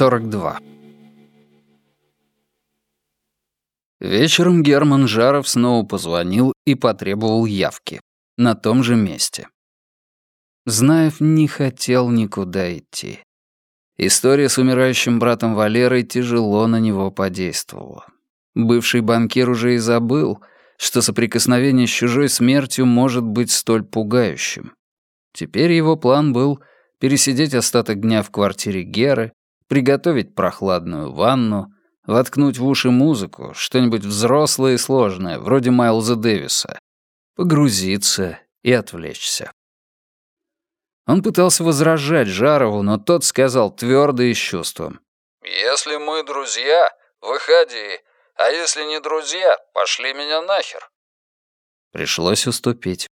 42. Вечером Герман Жаров снова позвонил и потребовал явки. На том же месте. Знаев не хотел никуда идти. История с умирающим братом Валерой тяжело на него подействовала. Бывший банкир уже и забыл, что соприкосновение с чужой смертью может быть столь пугающим. Теперь его план был пересидеть остаток дня в квартире Геры, приготовить прохладную ванну, воткнуть в уши музыку, что-нибудь взрослое и сложное, вроде Майлза Дэвиса, погрузиться и отвлечься. Он пытался возражать Жарову, но тот сказал твердо и с чувством. «Если мы друзья, выходи, а если не друзья, пошли меня нахер». Пришлось уступить.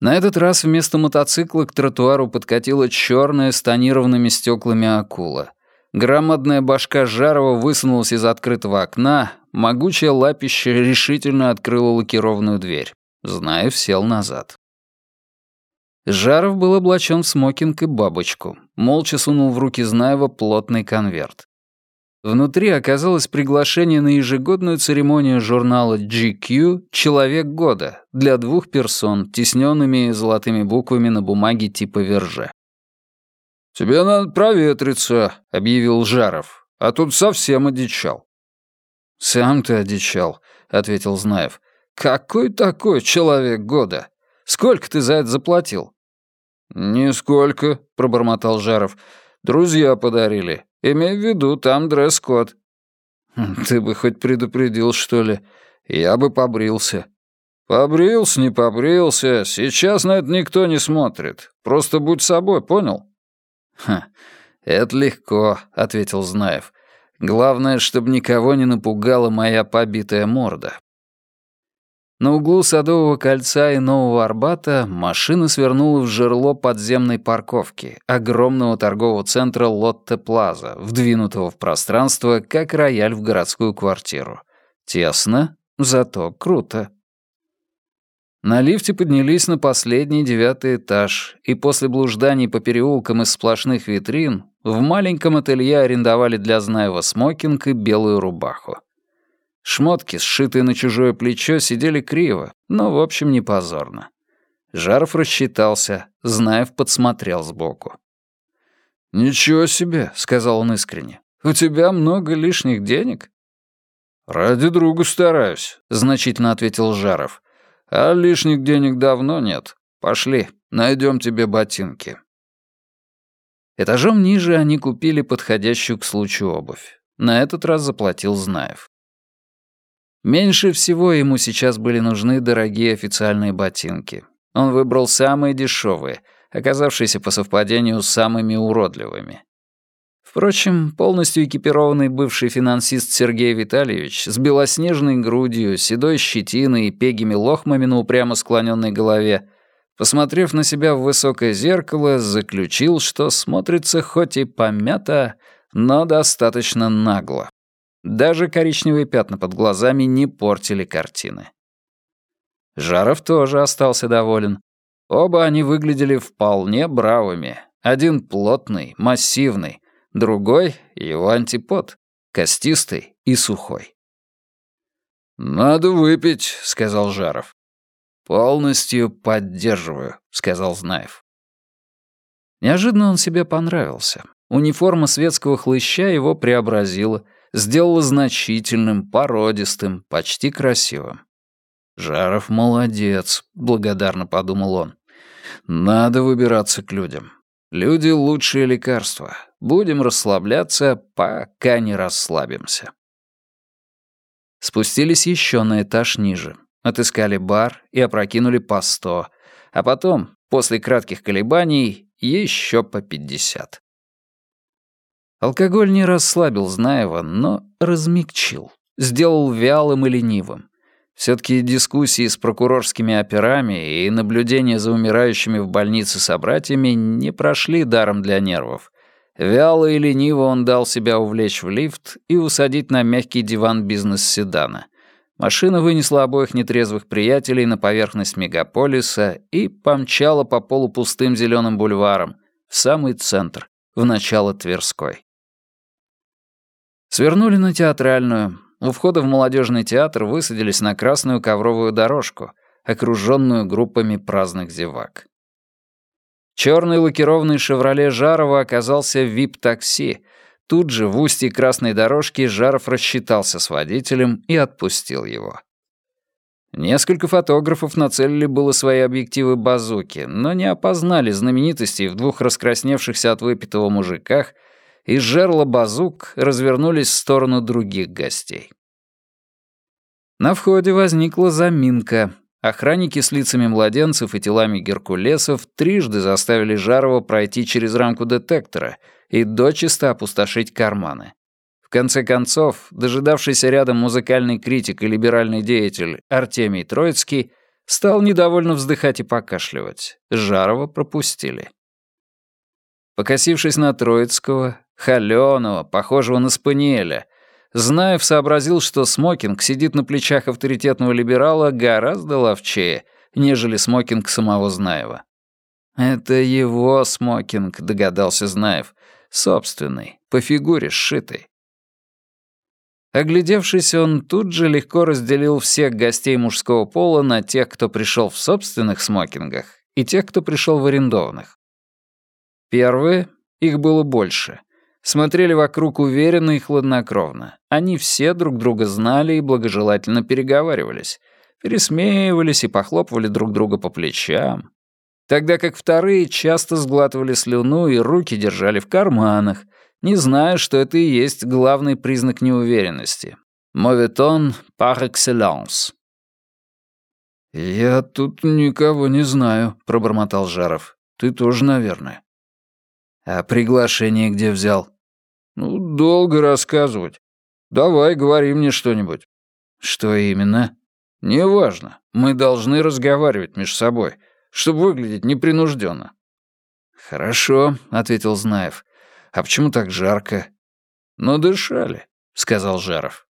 На этот раз вместо мотоцикла к тротуару подкатила черная с тонированными стеклами акула. Громадная башка Жарова высунулась из открытого окна, могучее лапище решительно открыло лакированную дверь. Знаев сел назад. Жаров был облачен в смокинг и бабочку. Молча сунул в руки Знаева плотный конверт. Внутри оказалось приглашение на ежегодную церемонию журнала GQ «Человек года» для двух персон, тесненными золотыми буквами на бумаге типа верже. «Тебе надо проветриться», — объявил Жаров, — «а тут совсем одичал». «Сам ты одичал», — ответил Знаев. «Какой такой человек года? Сколько ты за это заплатил?» «Нисколько», — пробормотал Жаров. «Друзья подарили. Имей в виду, там дресс-код». «Хм, «Ты бы хоть предупредил, что ли? Я бы побрился». «Побрился, не побрился. Сейчас на это никто не смотрит. Просто будь собой, понял?» «Ха, это легко», — ответил Знаев. «Главное, чтобы никого не напугала моя побитая морда». На углу Садового кольца и Нового Арбата машина свернула в жерло подземной парковки, огромного торгового центра Лотте Плаза, вдвинутого в пространство, как рояль в городскую квартиру. Тесно, зато круто. На лифте поднялись на последний девятый этаж, и после блужданий по переулкам из сплошных витрин в маленьком ателье арендовали для Знаева смокинг и белую рубаху. Шмотки, сшитые на чужое плечо, сидели криво, но, в общем, не позорно. Жаров рассчитался, Знаев подсмотрел сбоку. «Ничего себе», — сказал он искренне. «У тебя много лишних денег?» «Ради друга стараюсь», — значительно ответил Жаров. «А лишних денег давно нет. Пошли, найдем тебе ботинки». Этажом ниже они купили подходящую к случаю обувь. На этот раз заплатил Знаев. Меньше всего ему сейчас были нужны дорогие официальные ботинки. Он выбрал самые дешевые, оказавшиеся по совпадению самыми уродливыми. Впрочем, полностью экипированный бывший финансист Сергей Витальевич с белоснежной грудью, седой щетиной и пегими лохмами на упрямо склоненной голове, посмотрев на себя в высокое зеркало, заключил, что смотрится хоть и помято, но достаточно нагло. Даже коричневые пятна под глазами не портили картины. Жаров тоже остался доволен. Оба они выглядели вполне бравыми. Один плотный, массивный, другой — его антипод, костистый и сухой. «Надо выпить», — сказал Жаров. «Полностью поддерживаю», — сказал Знаев. Неожиданно он себе понравился. Униформа светского хлыща его преобразила — сделала значительным, породистым, почти красивым. «Жаров молодец», — благодарно подумал он. «Надо выбираться к людям. Люди — лучшее лекарство. Будем расслабляться, пока не расслабимся». Спустились еще на этаж ниже. Отыскали бар и опрокинули по сто, а потом, после кратких колебаний, еще по пятьдесят. Алкоголь не расслабил Знаева, но размягчил, сделал вялым и ленивым. Все-таки дискуссии с прокурорскими операми и наблюдения за умирающими в больнице собратьями не прошли даром для нервов. Вяло и лениво он дал себя увлечь в лифт и усадить на мягкий диван бизнес-седана. Машина вынесла обоих нетрезвых приятелей на поверхность мегаполиса и помчала по полупустым зеленым бульварам в самый центр, в начало Тверской. Свернули на театральную. У входа в молодежный театр высадились на красную ковровую дорожку, окруженную группами праздных зевак. Черный лакированный «Шевроле» Жарова оказался в вип-такси. Тут же в устье красной дорожки Жаров рассчитался с водителем и отпустил его. Несколько фотографов нацелили было свои объективы базуки, но не опознали знаменитостей в двух раскрасневшихся от выпитого мужиках — из жерла базук развернулись в сторону других гостей. На входе возникла заминка. Охранники с лицами младенцев и телами геркулесов трижды заставили Жарова пройти через рамку детектора и дочисто опустошить карманы. В конце концов, дожидавшийся рядом музыкальный критик и либеральный деятель Артемий Троицкий стал недовольно вздыхать и покашливать. Жарова пропустили. Покосившись на Троицкого, холёного, похожего на спаниеля, Знаев сообразил, что смокинг сидит на плечах авторитетного либерала гораздо ловчее, нежели смокинг самого Знаева. «Это его смокинг», — догадался Знаев. «Собственный, по фигуре сшитый». Оглядевшись, он тут же легко разделил всех гостей мужского пола на тех, кто пришел в собственных смокингах, и тех, кто пришел в арендованных. Первые, их было больше, смотрели вокруг уверенно и хладнокровно. Они все друг друга знали и благожелательно переговаривались, пересмеивались и похлопывали друг друга по плечам. Тогда как вторые часто сглатывали слюну и руки держали в карманах, не зная, что это и есть главный признак неуверенности. Моветон par excellence. «Я тут никого не знаю», — пробормотал Жаров. «Ты тоже, наверное». «А приглашение где взял?» «Ну, долго рассказывать. Давай, говори мне что-нибудь». «Что именно?» «Неважно. Мы должны разговаривать между собой, чтобы выглядеть непринужденно». «Хорошо», — ответил Знаев. «А почему так жарко?» «Ну, дышали», — сказал Жаров.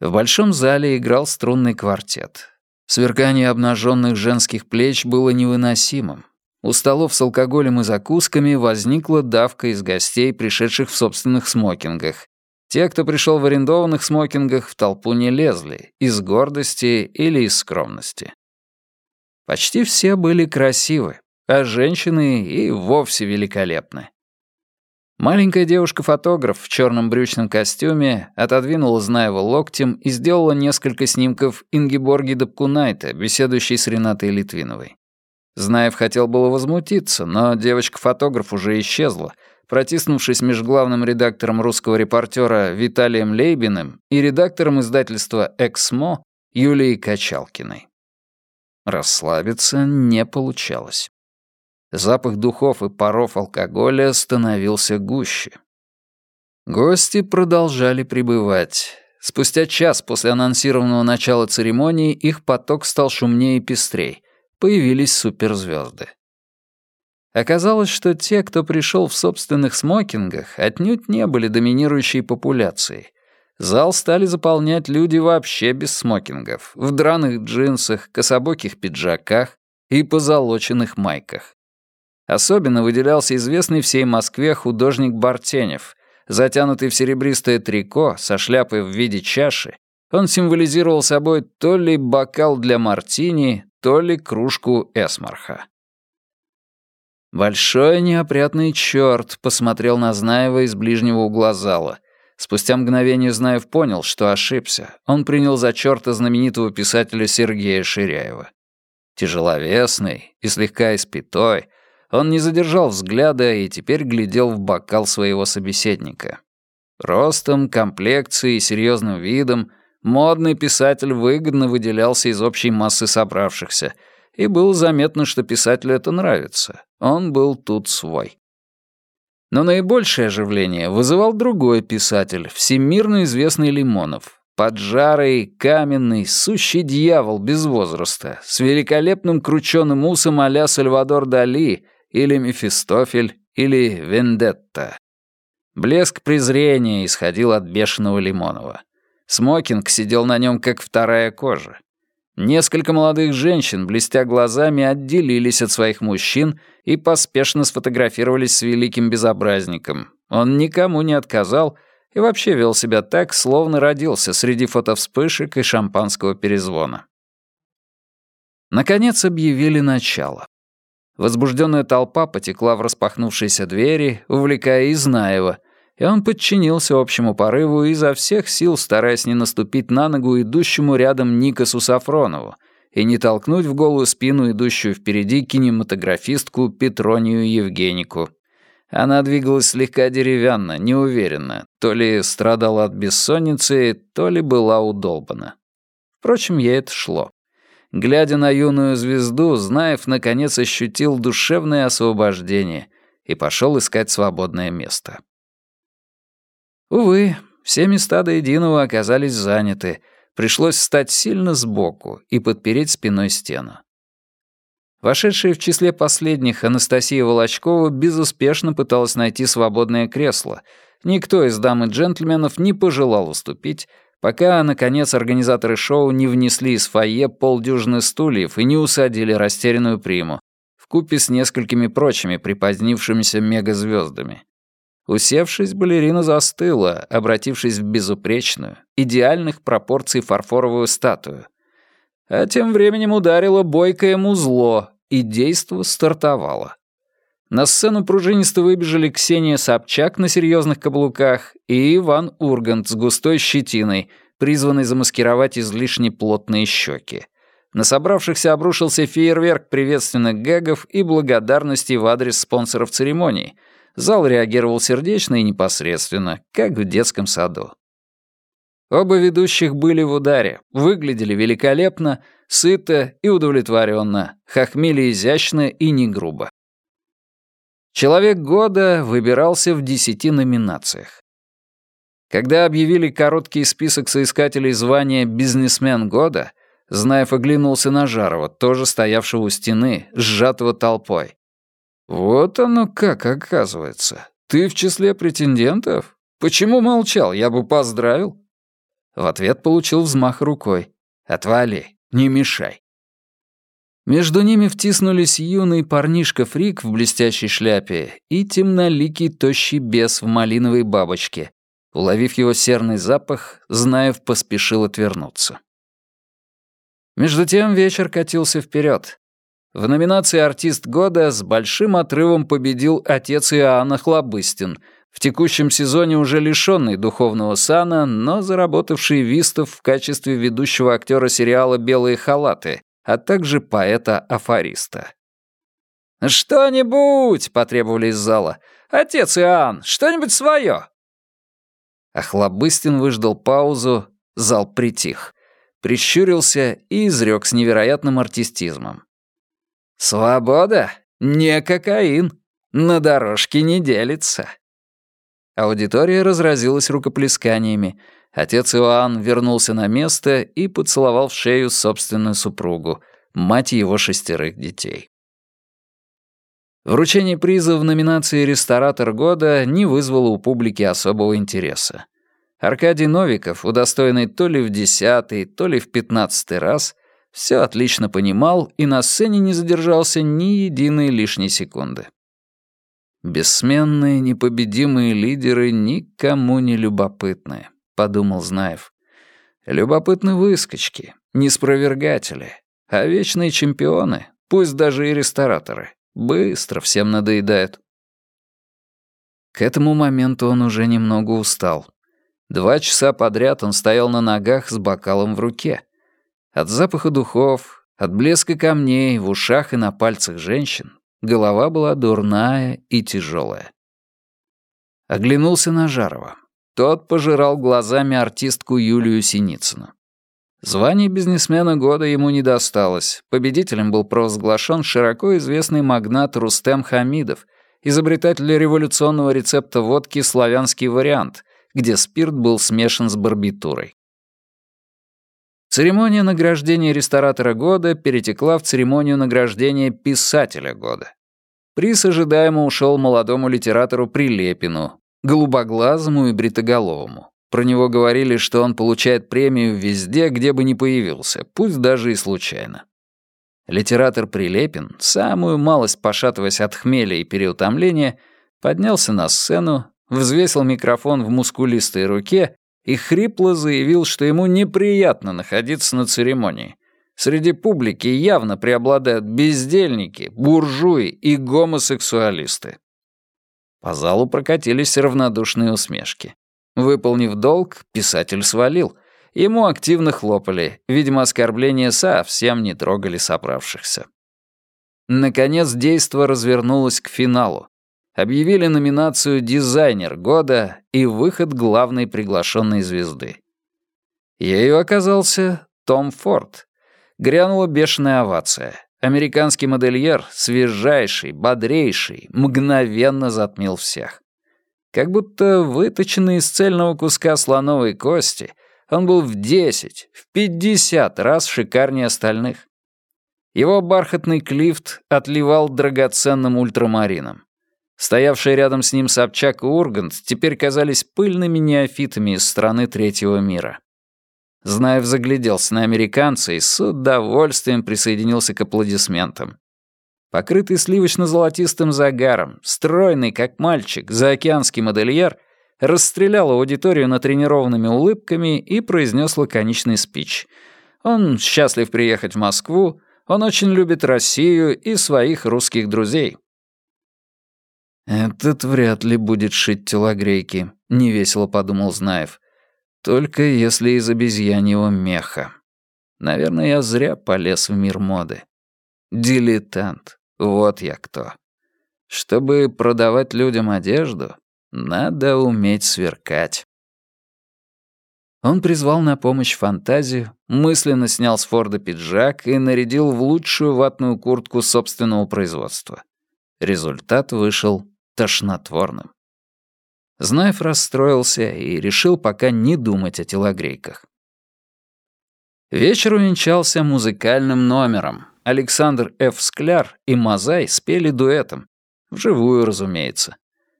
В большом зале играл струнный квартет. Сверкание обнаженных женских плеч было невыносимым. У столов с алкоголем и закусками возникла давка из гостей, пришедших в собственных смокингах. Те, кто пришел в арендованных смокингах, в толпу не лезли, из гордости или из скромности. Почти все были красивы, а женщины и вовсе великолепны. Маленькая девушка-фотограф в черном брючном костюме отодвинула Знаева локтем и сделала несколько снимков Ингеборги Дапкунайта, беседующей с Ренатой Литвиновой. Знаев хотел было возмутиться, но девочка-фотограф уже исчезла, протиснувшись между главным редактором русского репортера Виталием Лейбиным и редактором издательства «Эксмо» Юлией Качалкиной. Расслабиться не получалось. Запах духов и паров алкоголя становился гуще. Гости продолжали прибывать. Спустя час после анонсированного начала церемонии их поток стал шумнее и пестрей — появились суперзвезды. Оказалось, что те, кто пришел в собственных смокингах, отнюдь не были доминирующей популяцией. Зал стали заполнять люди вообще без смокингов, в драных джинсах, кособоких пиджаках и позолоченных майках. Особенно выделялся известный всей Москве художник Бартенев. Затянутый в серебристое трико, со шляпой в виде чаши, он символизировал собой то ли бокал для мартини, то ли кружку эсмарха. Большой неопрятный черт посмотрел на Знаева из ближнего угла зала. Спустя мгновение Знаев понял, что ошибся. Он принял за черта знаменитого писателя Сергея Ширяева. Тяжеловесный и слегка испитой, он не задержал взгляда и теперь глядел в бокал своего собеседника. Ростом, комплекцией и серьезным видом Модный писатель выгодно выделялся из общей массы собравшихся, и было заметно, что писателю это нравится. Он был тут свой. Но наибольшее оживление вызывал другой писатель, всемирно известный Лимонов. Поджарый, каменный, сущий дьявол без возраста, с великолепным крученым усом а Сальвадор Дали или Мефистофель или Вендетта. Блеск презрения исходил от бешеного Лимонова. Смокинг сидел на нем как вторая кожа. Несколько молодых женщин, блестя глазами, отделились от своих мужчин и поспешно сфотографировались с великим безобразником. Он никому не отказал и вообще вел себя так, словно родился среди фотовспышек и шампанского перезвона. Наконец объявили начало. Возбужденная толпа потекла в распахнувшиеся двери, увлекая Изнаева, и он подчинился общему порыву изо всех сил, стараясь не наступить на ногу идущему рядом Никасу Сафронову и не толкнуть в голую спину идущую впереди кинематографистку Петронию Евгенику. Она двигалась слегка деревянно, неуверенно, то ли страдала от бессонницы, то ли была удолбана. Впрочем, ей это шло. Глядя на юную звезду, Знаев наконец ощутил душевное освобождение и пошел искать свободное место. Увы, все места до единого оказались заняты. Пришлось встать сильно сбоку и подпереть спиной стену. Вошедшая в числе последних Анастасия Волочкова безуспешно пыталась найти свободное кресло. Никто из дам и джентльменов не пожелал уступить, пока, наконец, организаторы шоу не внесли из фойе полдюжины стульев и не усадили растерянную приму, вкупе с несколькими прочими припозднившимися мегазвездами. Усевшись, балерина застыла, обратившись в безупречную, идеальных пропорций фарфоровую статую. А тем временем ударило бойкое музло, и действо стартовало. На сцену пружинисто выбежали Ксения Собчак на серьезных каблуках и Иван Ургант с густой щетиной, призванный замаскировать излишне плотные щеки. На собравшихся обрушился фейерверк приветственных гэгов и благодарностей в адрес спонсоров церемонии — Зал реагировал сердечно и непосредственно, как в детском саду. Оба ведущих были в ударе, выглядели великолепно, сыто и удовлетворенно, хохмели изящно и не грубо. Человек года выбирался в десяти номинациях. Когда объявили короткий список соискателей звания «Бизнесмен года», Знаев оглянулся на Жарова, тоже стоявшего у стены, сжатого толпой. «Вот оно как, оказывается. Ты в числе претендентов? Почему молчал? Я бы поздравил». В ответ получил взмах рукой. «Отвали, не мешай». Между ними втиснулись юный парнишка-фрик в блестящей шляпе и темноликий тощий бес в малиновой бабочке. Уловив его серный запах, Знаев поспешил отвернуться. Между тем вечер катился вперед. В номинации «Артист года» с большим отрывом победил отец Иоанна Хлобыстин, в текущем сезоне уже лишенный духовного сана, но заработавший Вистов в качестве ведущего актера сериала «Белые халаты», а также поэта-афориста. «Что-нибудь!» — потребовали из зала. «Отец Иоанн, что-нибудь свое!» Охлобыстин выждал паузу, зал притих, прищурился и изрек с невероятным артистизмом. «Свобода? Не кокаин. На дорожке не делится». Аудитория разразилась рукоплесканиями. Отец Иоанн вернулся на место и поцеловал в шею собственную супругу, мать его шестерых детей. Вручение приза в номинации «Ресторатор года» не вызвало у публики особого интереса. Аркадий Новиков, удостоенный то ли в десятый, то ли в пятнадцатый раз, все отлично понимал и на сцене не задержался ни единой лишней секунды. «Бессменные, непобедимые лидеры никому не любопытны», — подумал Знаев. «Любопытны выскочки, неспровергатели, а вечные чемпионы, пусть даже и рестораторы, быстро всем надоедают». К этому моменту он уже немного устал. Два часа подряд он стоял на ногах с бокалом в руке — от запаха духов, от блеска камней в ушах и на пальцах женщин голова была дурная и тяжелая. Оглянулся на Жарова. Тот пожирал глазами артистку Юлию Синицыну. Звание бизнесмена года ему не досталось. Победителем был провозглашен широко известный магнат Рустем Хамидов, изобретатель революционного рецепта водки «Славянский вариант», где спирт был смешан с барбитурой. Церемония награждения ресторатора года перетекла в церемонию награждения писателя года. Приз ожидаемо ушел молодому литератору Прилепину, голубоглазому и бритоголовому. Про него говорили, что он получает премию везде, где бы ни появился, пусть даже и случайно. Литератор Прилепин, самую малость пошатываясь от хмеля и переутомления, поднялся на сцену, взвесил микрофон в мускулистой руке и хрипло заявил, что ему неприятно находиться на церемонии. Среди публики явно преобладают бездельники, буржуи и гомосексуалисты. По залу прокатились равнодушные усмешки. Выполнив долг, писатель свалил. Ему активно хлопали, видимо, оскорбления совсем не трогали собравшихся. Наконец, действо развернулось к финалу. Объявили номинацию «Дизайнер года» и выход главной приглашенной звезды. Ею оказался Том Форд. Грянула бешеная овация. Американский модельер, свежайший, бодрейший, мгновенно затмил всех. Как будто выточенный из цельного куска слоновой кости, он был в 10, в 50 раз шикарнее остальных. Его бархатный клифт отливал драгоценным ультрамарином. Стоявшие рядом с ним Собчак и Ургант теперь казались пыльными неофитами из страны третьего мира. Знаев загляделся на американца и с удовольствием присоединился к аплодисментам. Покрытый сливочно-золотистым загаром, стройный, как мальчик, заокеанский модельер расстрелял аудиторию натренированными улыбками и произнес лаконичный спич. Он счастлив приехать в Москву, он очень любит Россию и своих русских друзей. «Этот вряд ли будет шить телогрейки», — невесело подумал Знаев. «Только если из обезьяньего меха. Наверное, я зря полез в мир моды. Дилетант. Вот я кто. Чтобы продавать людям одежду, надо уметь сверкать. Он призвал на помощь фантазию, мысленно снял с Форда пиджак и нарядил в лучшую ватную куртку собственного производства. Результат вышел тошнотворным. Знаев расстроился и решил пока не думать о телогрейках. Вечер увенчался музыкальным номером, Александр Ф. Скляр и Мазай спели дуэтом. Вживую, разумеется.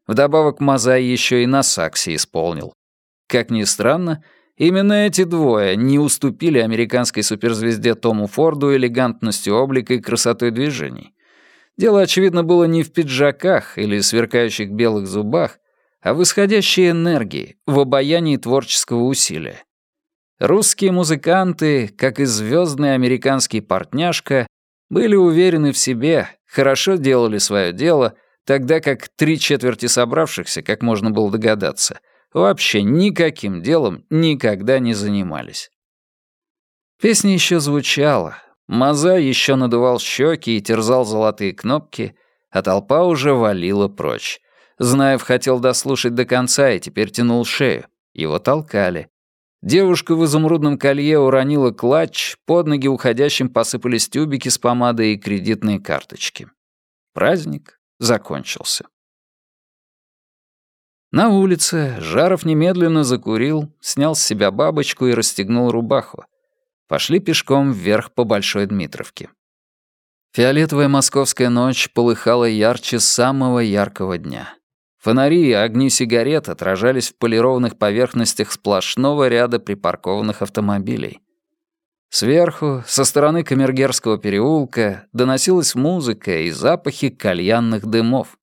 Вдобавок Мазай еще и на саксе исполнил. Как ни странно, именно эти двое не уступили американской суперзвезде Тому Форду элегантностью облика и красотой движений. Дело, очевидно, было не в пиджаках или сверкающих белых зубах, а в исходящей энергии, в обаянии творческого усилия. Русские музыканты, как и звездный американский партняшка, были уверены в себе, хорошо делали свое дело, тогда как три четверти собравшихся, как можно было догадаться, вообще никаким делом никогда не занимались. Песня еще звучала, Маза еще надувал щеки и терзал золотые кнопки, а толпа уже валила прочь. Знаев хотел дослушать до конца и теперь тянул шею. Его толкали. Девушка в изумрудном колье уронила клатч, под ноги уходящим посыпались тюбики с помадой и кредитные карточки. Праздник закончился. На улице Жаров немедленно закурил, снял с себя бабочку и расстегнул рубаху. Пошли пешком вверх по Большой Дмитровке. Фиолетовая московская ночь полыхала ярче самого яркого дня. Фонари и огни сигарет отражались в полированных поверхностях сплошного ряда припаркованных автомобилей. Сверху, со стороны Камергерского переулка, доносилась музыка и запахи кальянных дымов.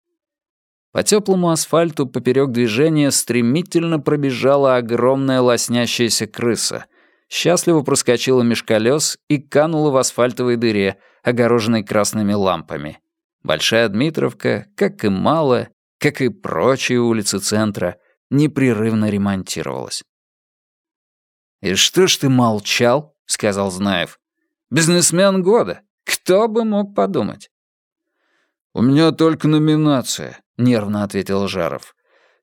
По теплому асфальту поперек движения стремительно пробежала огромная лоснящаяся крыса, счастливо проскочила меж колес и канула в асфальтовой дыре, огороженной красными лампами. Большая Дмитровка, как и малая, как и прочие улицы центра, непрерывно ремонтировалась. «И что ж ты молчал?» — сказал Знаев. «Бизнесмен года. Кто бы мог подумать?» «У меня только номинация», — нервно ответил Жаров.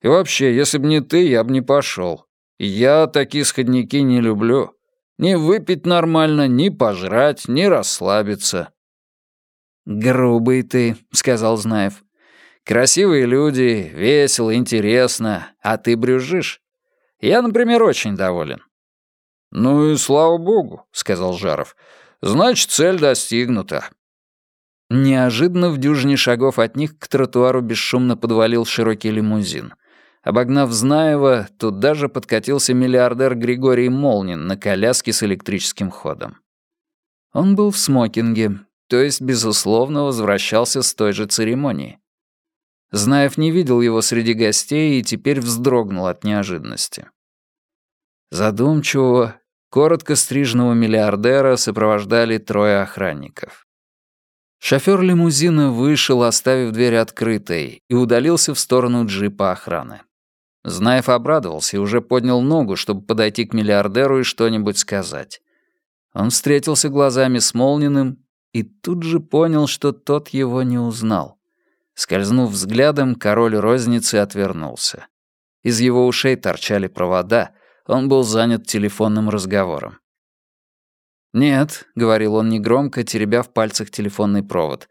«И вообще, если бы не ты, я бы не пошел. Я такие сходники не люблю. Ни выпить нормально, ни пожрать, ни расслабиться». «Грубый ты», — сказал Знаев. Красивые люди, весело, интересно, а ты брюзжишь. Я, например, очень доволен». «Ну и слава богу», — сказал Жаров. «Значит, цель достигнута». Неожиданно в дюжине шагов от них к тротуару бесшумно подвалил широкий лимузин. Обогнав Знаева, туда же подкатился миллиардер Григорий Молнин на коляске с электрическим ходом. Он был в смокинге, то есть, безусловно, возвращался с той же церемонии. Знаев не видел его среди гостей и теперь вздрогнул от неожиданности. Задумчивого, коротко стриженного миллиардера сопровождали трое охранников. Шофёр лимузина вышел, оставив дверь открытой, и удалился в сторону джипа охраны. Знаев обрадовался и уже поднял ногу, чтобы подойти к миллиардеру и что-нибудь сказать. Он встретился глазами с Молниным и тут же понял, что тот его не узнал. Скользнув взглядом, король розницы отвернулся. Из его ушей торчали провода, он был занят телефонным разговором. «Нет», — говорил он негромко, теребя в пальцах телефонный провод.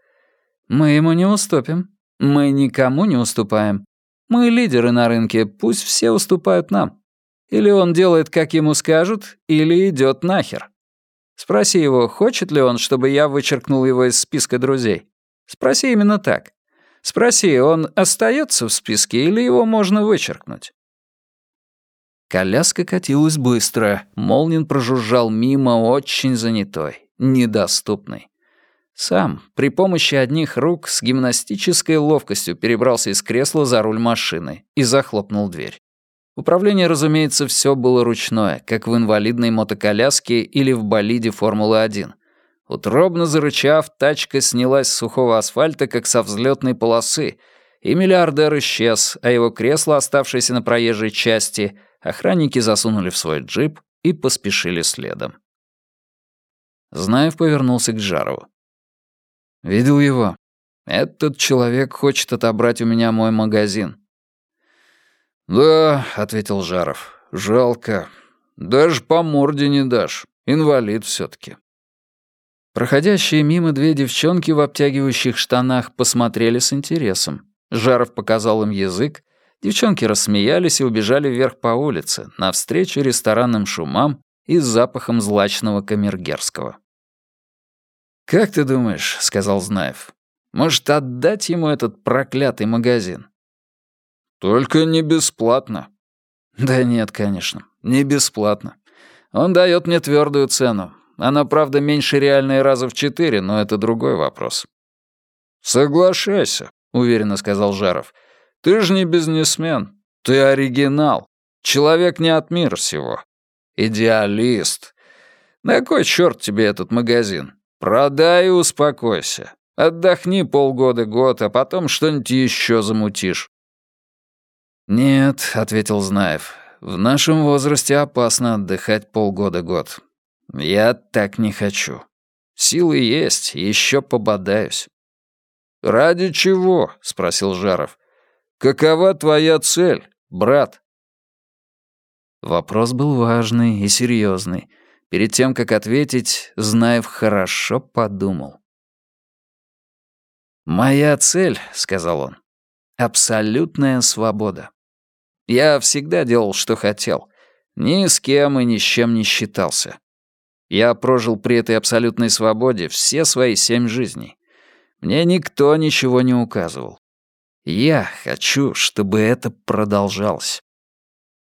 «Мы ему не уступим. Мы никому не уступаем. Мы лидеры на рынке, пусть все уступают нам. Или он делает, как ему скажут, или идет нахер. Спроси его, хочет ли он, чтобы я вычеркнул его из списка друзей. Спроси именно так. Спроси, он остается в списке или его можно вычеркнуть? Коляска катилась быстро. Молнин прожужжал мимо, очень занятой, недоступный. Сам, при помощи одних рук, с гимнастической ловкостью перебрался из кресла за руль машины и захлопнул дверь. Управление, разумеется, все было ручное, как в инвалидной мотоколяске или в болиде Формулы-1. Утробно зарычав, тачка снялась с сухого асфальта, как со взлетной полосы, и миллиардер исчез, а его кресло, оставшееся на проезжей части, Охранники засунули в свой джип и поспешили следом. Знаев повернулся к Жарову. «Видел его? Этот человек хочет отобрать у меня мой магазин». «Да», — ответил Жаров, — «жалко. Даже по морде не дашь. Инвалид все таки Проходящие мимо две девчонки в обтягивающих штанах посмотрели с интересом. Жаров показал им язык, Девчонки рассмеялись и убежали вверх по улице, навстречу ресторанным шумам и запахом злачного камергерского. «Как ты думаешь?» — сказал Знаев. «Может, отдать ему этот проклятый магазин?» «Только не бесплатно». «Да нет, конечно, не бесплатно. Он дает мне твердую цену. Она, правда, меньше реальной раза в четыре, но это другой вопрос». «Соглашайся», — уверенно сказал Жаров. Ты же не бизнесмен. Ты оригинал. Человек не от мира сего. Идеалист. На кой черт тебе этот магазин? Продай и успокойся. Отдохни полгода-год, а потом что-нибудь еще замутишь. «Нет», — ответил Знаев, — «в нашем возрасте опасно отдыхать полгода-год. Я так не хочу. Силы есть, еще пободаюсь». «Ради чего?» — спросил Жаров. Какова твоя цель, брат?» Вопрос был важный и серьезный. Перед тем, как ответить, Знаев хорошо подумал. «Моя цель», — сказал он, — «абсолютная свобода. Я всегда делал, что хотел. Ни с кем и ни с чем не считался. Я прожил при этой абсолютной свободе все свои семь жизней. Мне никто ничего не указывал. Я хочу, чтобы это продолжалось.